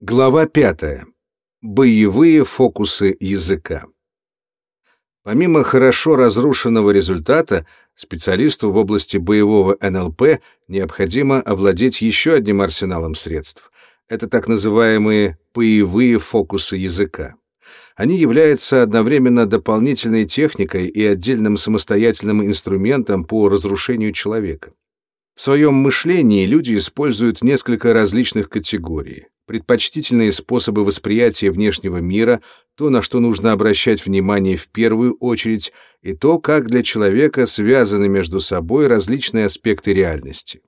Глава пятая. Боевые фокусы языка. Помимо хорошо разрушенного результата, специалисту в области боевого НЛП необходимо овладеть еще одним арсеналом средств. Это так называемые боевые фокусы языка. Они являются одновременно дополнительной техникой и отдельным самостоятельным инструментом по разрушению человека. В своем мышлении люди используют несколько различных категорий предпочтительные способы восприятия внешнего мира, то, на что нужно обращать внимание в первую очередь, и то, как для человека связаны между собой различные аспекты реальности.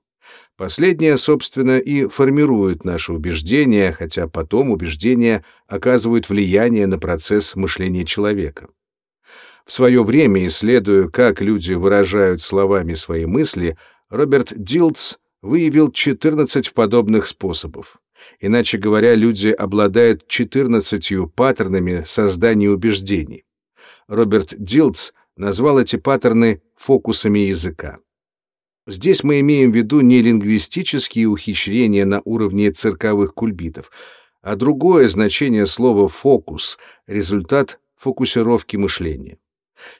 Последнее, собственно, и формирует наши убеждения, хотя потом убеждения оказывают влияние на процесс мышления человека. В свое время, исследуя, как люди выражают словами свои мысли, Роберт Дилтс выявил 14 подобных способов. Иначе говоря, люди обладают 14 паттернами создания убеждений. Роберт Дилтс назвал эти паттерны фокусами языка. Здесь мы имеем в виду не лингвистические ухищрения на уровне цирковых кульбитов, а другое значение слова «фокус» — результат фокусировки мышления.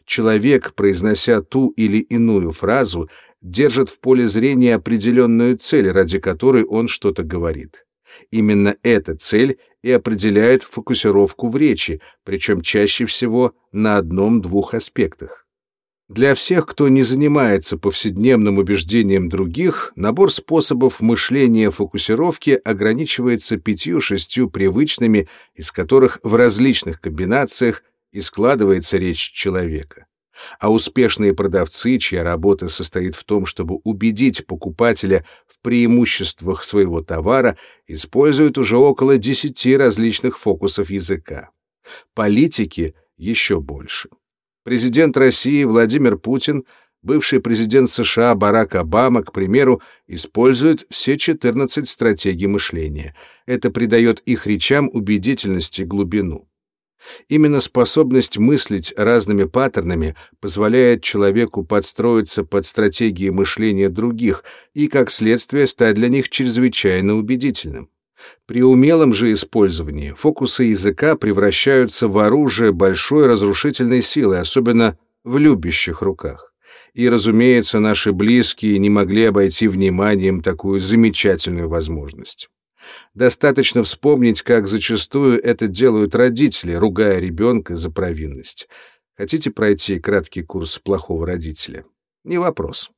Человек, произнося ту или иную фразу, держит в поле зрения определенную цель, ради которой он что-то говорит. Именно эта цель и определяет фокусировку в речи, причем чаще всего на одном-двух аспектах. Для всех, кто не занимается повседневным убеждением других, набор способов мышления фокусировки ограничивается пятью-шестью привычными, из которых в различных комбинациях и складывается речь человека а успешные продавцы, чья работа состоит в том, чтобы убедить покупателя в преимуществах своего товара, используют уже около 10 различных фокусов языка. Политики еще больше. Президент России Владимир Путин, бывший президент США Барак Обама, к примеру, используют все 14 стратегий мышления. Это придает их речам убедительность и глубину. Именно способность мыслить разными паттернами позволяет человеку подстроиться под стратегии мышления других и, как следствие, стать для них чрезвычайно убедительным. При умелом же использовании фокусы языка превращаются в оружие большой разрушительной силы, особенно в любящих руках. И, разумеется, наши близкие не могли обойти вниманием такую замечательную возможность. Достаточно вспомнить, как зачастую это делают родители, ругая ребенка за провинность. Хотите пройти краткий курс плохого родителя? Не вопрос.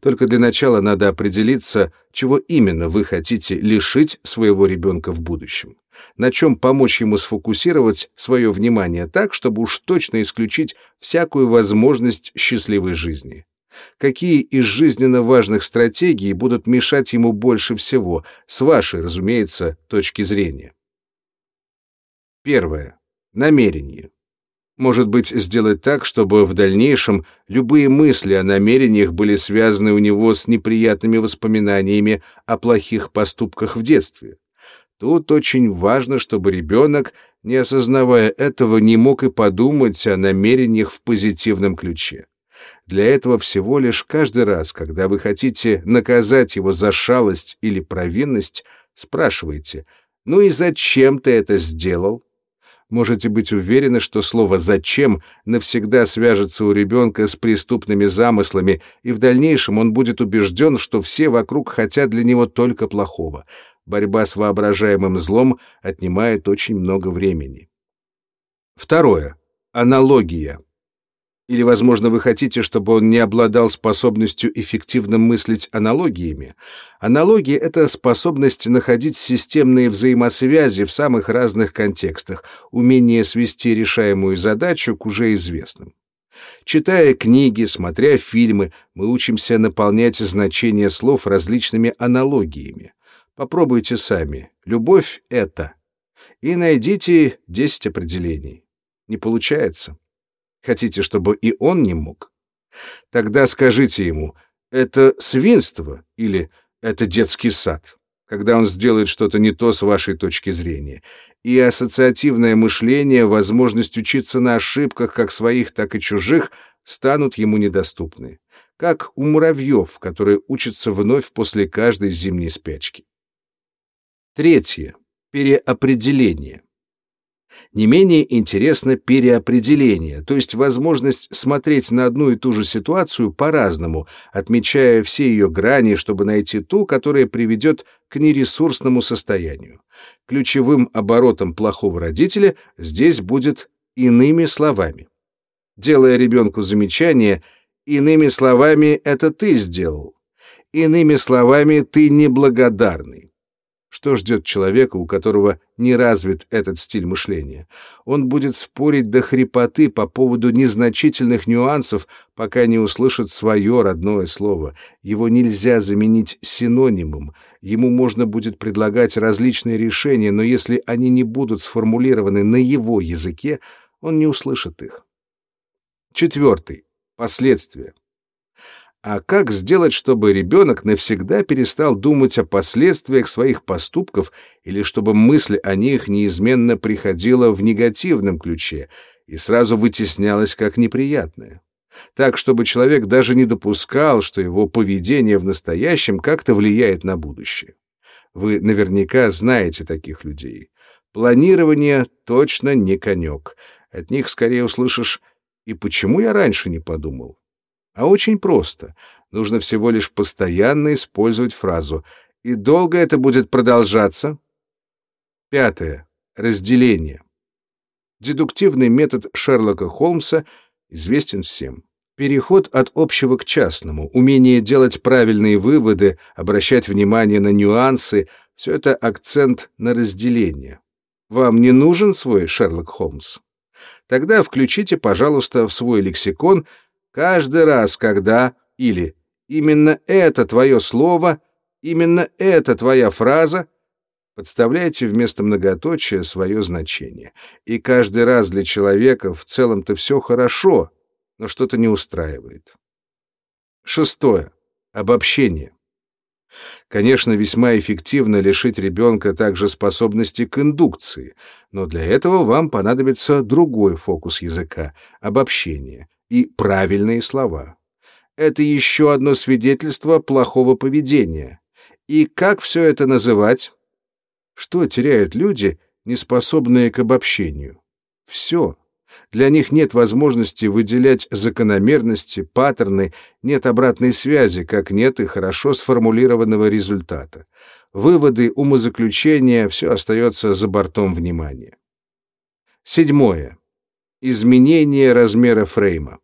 Только для начала надо определиться, чего именно вы хотите лишить своего ребенка в будущем. На чем помочь ему сфокусировать свое внимание так, чтобы уж точно исключить всякую возможность счастливой жизни. Какие из жизненно важных стратегий будут мешать ему больше всего, с вашей, разумеется, точки зрения? Первое. Намерение. Может быть, сделать так, чтобы в дальнейшем любые мысли о намерениях были связаны у него с неприятными воспоминаниями о плохих поступках в детстве. Тут очень важно, чтобы ребенок, не осознавая этого, не мог и подумать о намерениях в позитивном ключе. Для этого всего лишь каждый раз, когда вы хотите наказать его за шалость или провинность, спрашивайте «Ну и зачем ты это сделал?» Можете быть уверены, что слово «зачем» навсегда свяжется у ребенка с преступными замыслами, и в дальнейшем он будет убежден, что все вокруг хотят для него только плохого. Борьба с воображаемым злом отнимает очень много времени. Второе. Аналогия. Или, возможно, вы хотите, чтобы он не обладал способностью эффективно мыслить аналогиями? Аналогия — это способность находить системные взаимосвязи в самых разных контекстах, умение свести решаемую задачу к уже известным. Читая книги, смотря фильмы, мы учимся наполнять значение слов различными аналогиями. Попробуйте сами. Любовь — это. И найдите 10 определений. Не получается? Хотите, чтобы и он не мог? Тогда скажите ему, это свинство или это детский сад, когда он сделает что-то не то с вашей точки зрения. И ассоциативное мышление, возможность учиться на ошибках как своих, так и чужих, станут ему недоступны. Как у муравьев, которые учатся вновь после каждой зимней спячки. Третье. Переопределение. Не менее интересно переопределение, то есть возможность смотреть на одну и ту же ситуацию по-разному, отмечая все ее грани, чтобы найти ту, которая приведет к нересурсному состоянию. Ключевым оборотом плохого родителя здесь будет иными словами. Делая ребенку замечание, иными словами, это ты сделал. Иными словами, ты неблагодарный. Что ждет человека, у которого не развит этот стиль мышления? Он будет спорить до хрипоты по поводу незначительных нюансов, пока не услышит свое родное слово. Его нельзя заменить синонимом. Ему можно будет предлагать различные решения, но если они не будут сформулированы на его языке, он не услышит их. Четвертый. Последствия. А как сделать, чтобы ребенок навсегда перестал думать о последствиях своих поступков или чтобы мысль о них неизменно приходила в негативном ключе и сразу вытеснялась как неприятное? Так, чтобы человек даже не допускал, что его поведение в настоящем как-то влияет на будущее. Вы наверняка знаете таких людей. Планирование точно не конек. От них скорее услышишь «И почему я раньше не подумал?» А очень просто. Нужно всего лишь постоянно использовать фразу. И долго это будет продолжаться? Пятое. Разделение. Дедуктивный метод Шерлока Холмса известен всем. Переход от общего к частному, умение делать правильные выводы, обращать внимание на нюансы — все это акцент на разделение. Вам не нужен свой Шерлок Холмс? Тогда включите, пожалуйста, в свой лексикон — Каждый раз, когда или именно это твое слово, именно это твоя фраза, подставляйте вместо многоточия свое значение. И каждый раз для человека в целом-то все хорошо, но что-то не устраивает. Шестое. Обобщение. Конечно, весьма эффективно лишить ребенка также способности к индукции, но для этого вам понадобится другой фокус языка — обобщение, и правильные слова. Это еще одно свидетельство плохого поведения. И как все это называть? Что теряют люди, не способные к обобщению? Все. Для них нет возможности выделять закономерности, паттерны, нет обратной связи, как нет и хорошо сформулированного результата. Выводы, умозаключения — все остается за бортом внимания. Седьмое. Изменение размера фрейма.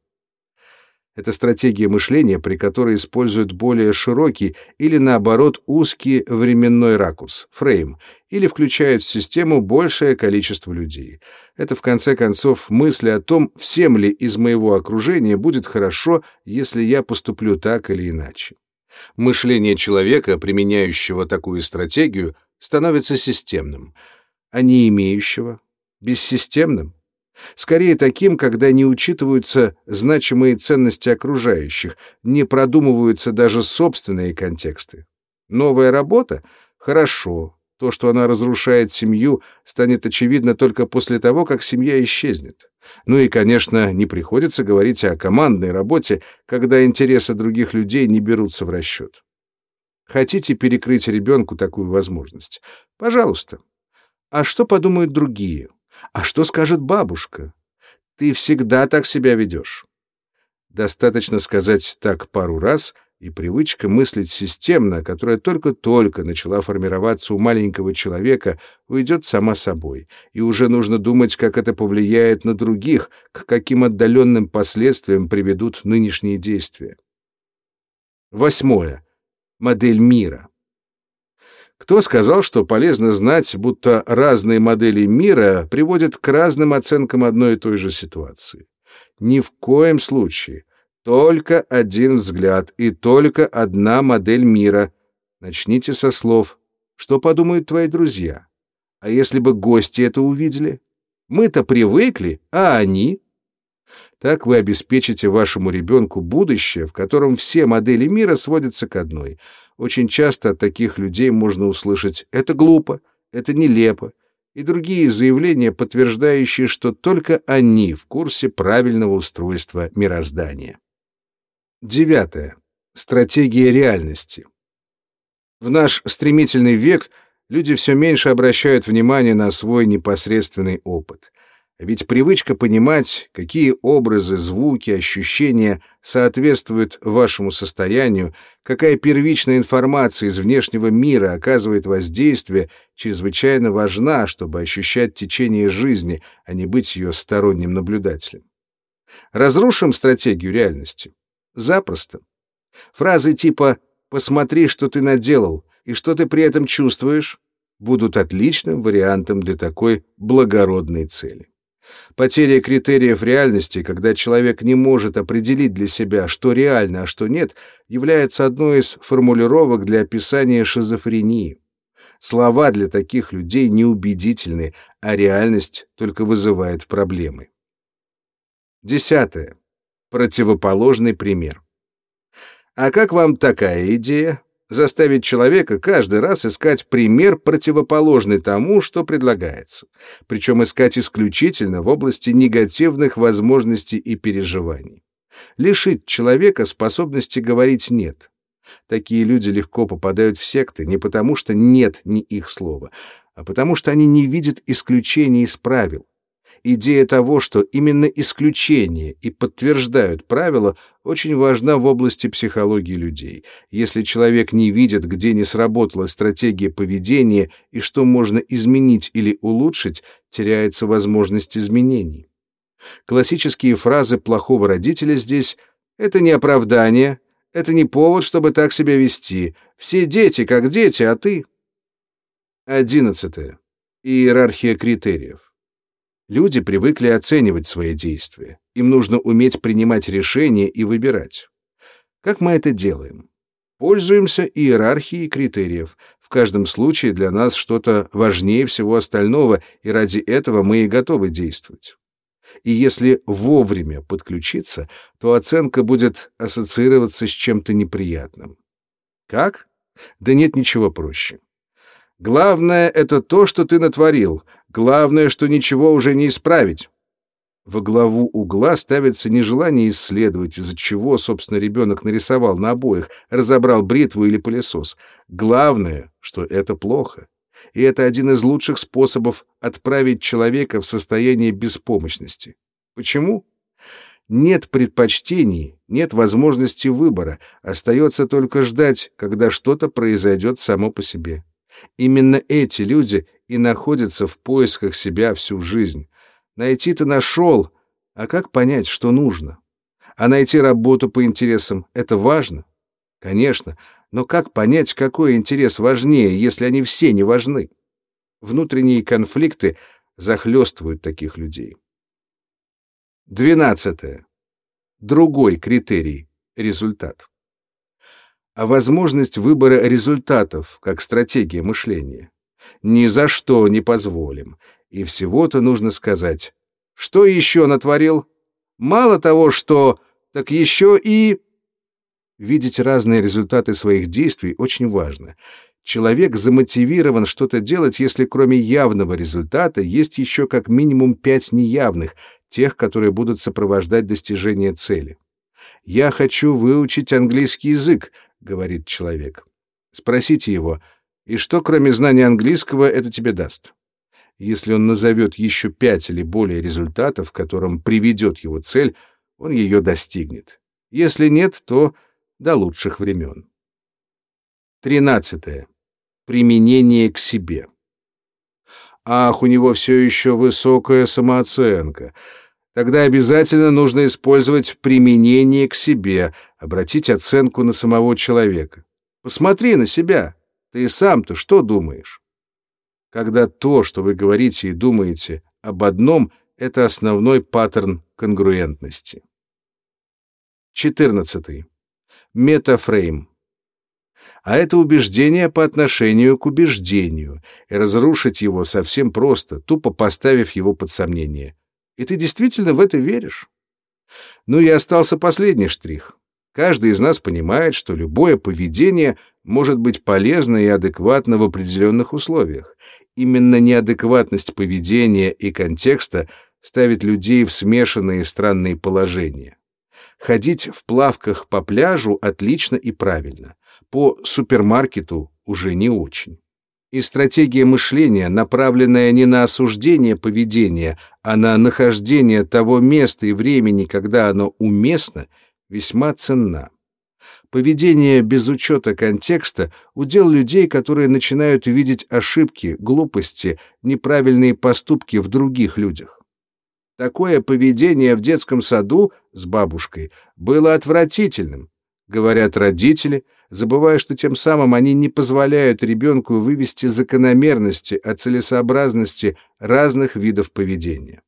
Это стратегия мышления, при которой используют более широкий или, наоборот, узкий временной ракурс, фрейм, или включают в систему большее количество людей. Это, в конце концов, мысли о том, всем ли из моего окружения будет хорошо, если я поступлю так или иначе. Мышление человека, применяющего такую стратегию, становится системным, а не имеющего — бессистемным. Скорее таким, когда не учитываются значимые ценности окружающих, не продумываются даже собственные контексты. Новая работа — хорошо. То, что она разрушает семью, станет очевидно только после того, как семья исчезнет. Ну и, конечно, не приходится говорить о командной работе, когда интересы других людей не берутся в расчет. Хотите перекрыть ребенку такую возможность? Пожалуйста. А что подумают другие? А что скажет бабушка? Ты всегда так себя ведешь. Достаточно сказать так пару раз, и привычка мыслить системно, которая только-только начала формироваться у маленького человека, уйдет сама собой, и уже нужно думать, как это повлияет на других, к каким отдаленным последствиям приведут нынешние действия. Восьмое. Модель мира. Кто сказал, что полезно знать, будто разные модели мира приводят к разным оценкам одной и той же ситуации? Ни в коем случае. Только один взгляд и только одна модель мира. Начните со слов. Что подумают твои друзья? А если бы гости это увидели? Мы-то привыкли, а они? Так вы обеспечите вашему ребенку будущее, в котором все модели мира сводятся к одной — очень часто от таких людей можно услышать «это глупо», «это нелепо» и другие заявления, подтверждающие, что только они в курсе правильного устройства мироздания. Девятое. Стратегия реальности. В наш стремительный век Люди все меньше обращают внимание на свой непосредственный опыт. Ведь привычка понимать, какие образы, звуки, ощущения соответствуют вашему состоянию, какая первичная информация из внешнего мира оказывает воздействие, чрезвычайно важна, чтобы ощущать течение жизни, а не быть ее сторонним наблюдателем. Разрушим стратегию реальности? Запросто. Фразы типа «посмотри, что ты наделал» и что ты при этом чувствуешь будут отличным вариантом для такой благородной цели. Потеря критериев реальности, когда человек не может определить для себя, что реально, а что нет, является одной из формулировок для описания шизофрении. Слова для таких людей неубедительны, а реальность только вызывает проблемы. Десятое. Противоположный пример. А как вам такая идея? Заставить человека каждый раз искать пример, противоположный тому, что предлагается, причем искать исключительно в области негативных возможностей и переживаний. Лишить человека способности говорить «нет». Такие люди легко попадают в секты не потому, что «нет» не их слово, а потому что они не видят исключений из правил, идея того, что именно исключения и подтверждают правила, очень важна в области психологии людей. Если человек не видит, где не сработала стратегия поведения и что можно изменить или улучшить, теряется возможность изменений. Классические фразы плохого родителя здесь «это не оправдание», «это не повод, чтобы так себя вести», «все дети как дети, а ты...» Одиннадцатое. Иерархия критериев. Люди привыкли оценивать свои действия. Им нужно уметь принимать решения и выбирать. Как мы это делаем? Пользуемся иерархией критериев. В каждом случае для нас что-то важнее всего остального, и ради этого мы и готовы действовать. И если вовремя подключиться, то оценка будет ассоциироваться с чем-то неприятным. Как? Да нет ничего проще. Главное — это то, что ты натворил. Главное, что ничего уже не исправить. Во главу угла ставится нежелание исследовать, из-за чего, собственно, ребенок нарисовал на обоих, разобрал бритву или пылесос. Главное, что это плохо. И это один из лучших способов отправить человека в состояние беспомощности. Почему? Нет предпочтений, нет возможности выбора, остается только ждать, когда что-то произойдет само по себе. Именно эти люди и находятся в поисках себя всю жизнь. Найти-то нашел, а как понять, что нужно? А найти работу по интересам — это важно? Конечно, но как понять, какой интерес важнее, если они все не важны? Внутренние конфликты захлестывают таких людей. Двенадцатое. Другой критерий — результат а возможность выбора результатов как стратегия мышления. Ни за что не позволим. И всего-то нужно сказать. Что еще натворил? Мало того, что... Так еще и... Видеть разные результаты своих действий очень важно. Человек замотивирован что-то делать, если кроме явного результата есть еще как минимум пять неявных, тех, которые будут сопровождать достижение цели. «Я хочу выучить английский язык», — говорит человек. Спросите его, и что, кроме знания английского, это тебе даст? Если он назовет еще пять или более результатов, к которым приведет его цель, он ее достигнет. Если нет, то до лучших времен. Тринадцатое. Применение к себе. Ах, у него все еще высокая самооценка. Тогда обязательно нужно использовать применение к себе, обратить оценку на самого человека. Посмотри на себя. Ты сам-то что думаешь? Когда то, что вы говорите и думаете об одном, это основной паттерн конгруентности. 14. Метафрейм. А это убеждение по отношению к убеждению, и разрушить его совсем просто, тупо поставив его под сомнение. И ты действительно в это веришь? Ну и остался последний штрих. Каждый из нас понимает, что любое поведение может быть полезно и адекватно в определенных условиях. Именно неадекватность поведения и контекста ставит людей в смешанные странные положения. Ходить в плавках по пляжу отлично и правильно. По супермаркету уже не очень. И стратегия мышления, направленная не на осуждение поведения, а на нахождение того места и времени, когда оно уместно, весьма ценна. Поведение без учета контекста — удел людей, которые начинают видеть ошибки, глупости, неправильные поступки в других людях. Такое поведение в детском саду с бабушкой было отвратительным, говорят родители, забывая, что тем самым они не позволяют ребенку вывести закономерности о целесообразности разных видов поведения.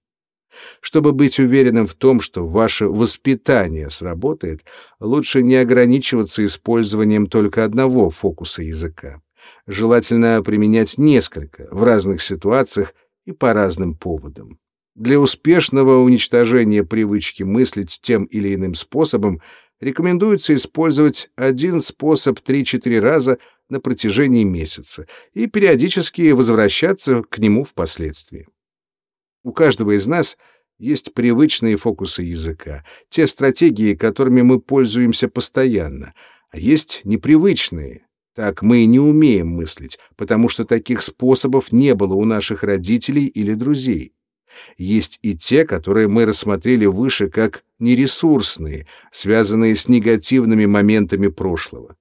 Чтобы быть уверенным в том, что ваше воспитание сработает, лучше не ограничиваться использованием только одного фокуса языка. Желательно применять несколько в разных ситуациях и по разным поводам. Для успешного уничтожения привычки мыслить тем или иным способом рекомендуется использовать один способ 3-4 раза на протяжении месяца и периодически возвращаться к нему впоследствии. У каждого из нас есть привычные фокусы языка, те стратегии, которыми мы пользуемся постоянно, а есть непривычные. Так мы не умеем мыслить, потому что таких способов не было у наших родителей или друзей. Есть и те, которые мы рассмотрели выше как нересурсные, связанные с негативными моментами прошлого.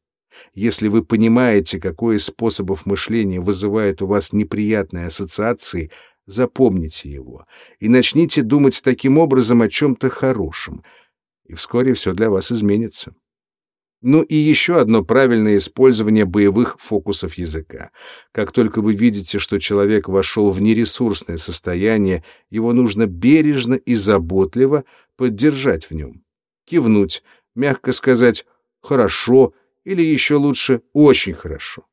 Если вы понимаете, какой из способов мышления вызывает у вас неприятные ассоциации, запомните его и начните думать таким образом о чем-то хорошем, и вскоре все для вас изменится. Ну и еще одно правильное использование боевых фокусов языка. Как только вы видите, что человек вошел в нересурсное состояние, его нужно бережно и заботливо поддержать в нем. Кивнуть, мягко сказать «хорошо» или еще лучше «очень хорошо»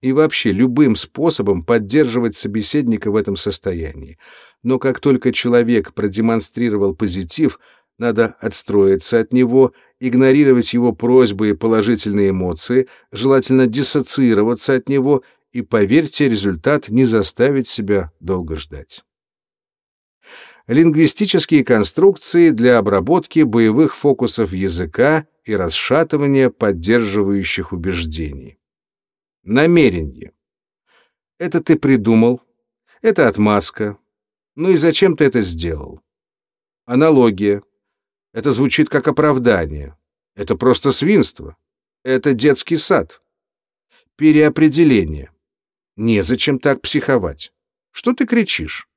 и вообще любым способом поддерживать собеседника в этом состоянии. Но как только человек продемонстрировал позитив, надо отстроиться от него, игнорировать его просьбы и положительные эмоции, желательно диссоциироваться от него, и, поверьте, результат не заставит себя долго ждать. Лингвистические конструкции для обработки боевых фокусов языка и расшатывания поддерживающих убеждений. Намерение. Это ты придумал, это отмазка. Ну и зачем ты это сделал? Аналогия. Это звучит как оправдание. Это просто свинство. Это детский сад. Переопределение. Незачем так психовать. Что ты кричишь?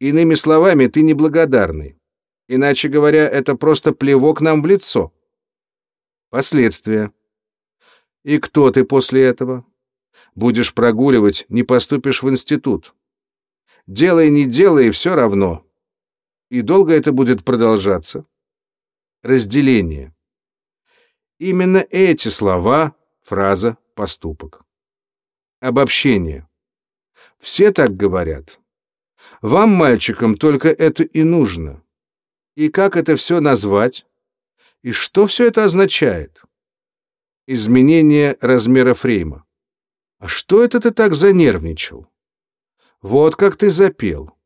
Иными словами, ты неблагодарный. Иначе говоря, это просто плевок нам в лицо. Последствия. И кто ты после этого? Будешь прогуливать, не поступишь в институт. Делай, не делай, все равно. И долго это будет продолжаться? Разделение. Именно эти слова, фраза, поступок. Обобщение. Все так говорят. Вам, мальчикам, только это и нужно. И как это все назвать? И что все это означает? Изменение размера фрейма. А что это ты так занервничал? Вот как ты запел.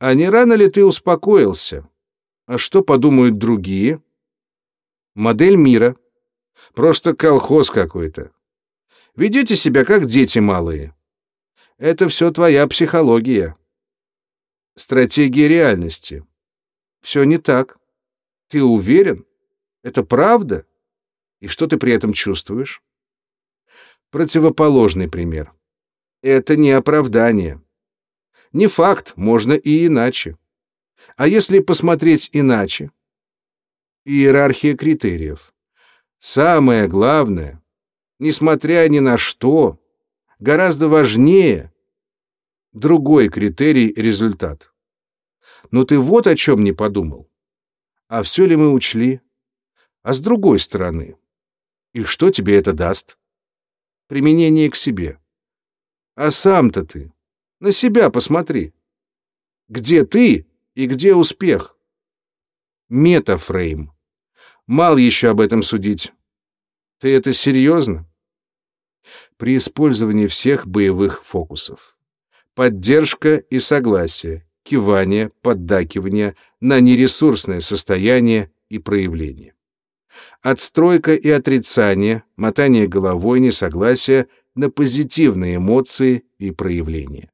А не рано ли ты успокоился? А что подумают другие? Модель мира. Просто колхоз какой-то. Ведете себя как дети малые. Это все твоя психология. Стратегия реальности. Все не так. Ты уверен? Это правда? И что ты при этом чувствуешь? противоположный пример. Это не оправдание. Не факт, можно и иначе. А если посмотреть иначе? Иерархия критериев. Самое главное, несмотря ни на что, гораздо важнее другой критерий — результат. Но ты вот о чем не подумал. А все ли мы учли? А с другой стороны, и что тебе это даст? применение к себе. А сам-то ты на себя посмотри. Где ты и где успех? Метафрейм. Мал еще об этом судить. Ты это серьезно? При использовании всех боевых фокусов. Поддержка и согласие, кивание, поддакивание на нересурсное состояние и проявление. Отстройка и отрицание, мотание головой, несогласие на позитивные эмоции и проявления.